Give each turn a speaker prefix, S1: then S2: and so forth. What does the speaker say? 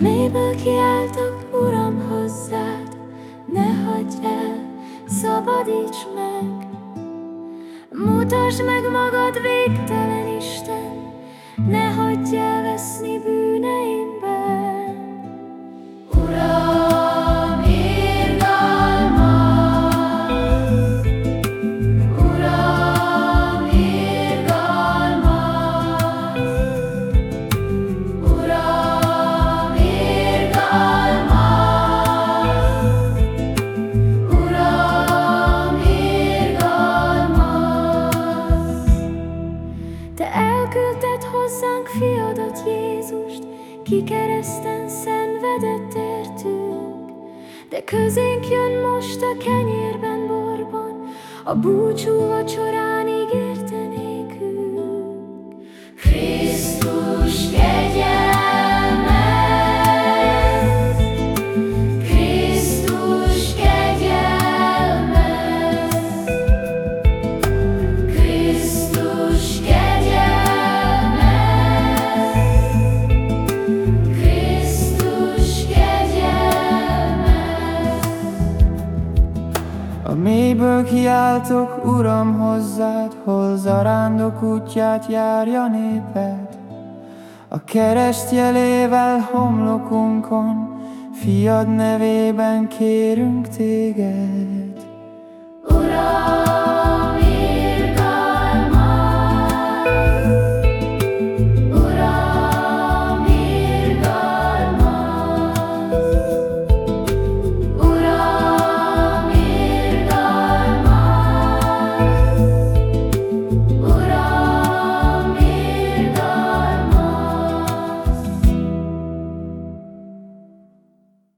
S1: Mélyből kiáltok, Uram, hozzád, ne hagyj el, szabadíts meg. Mutasd meg magad, végtelen Isten, ne hagyj el veszni bűneimbe. Te elküldted hozzánk fiadat Jézust, ki kereszten szenvedett értünk, de közénk jön most a kenyérben, borban, a búcsú vacsorán
S2: mélyből kiáltok, Uram, hozzád, hol zarándok útját járja néped. A kereszt jelével homlokunkon, fiad nevében kérünk téged.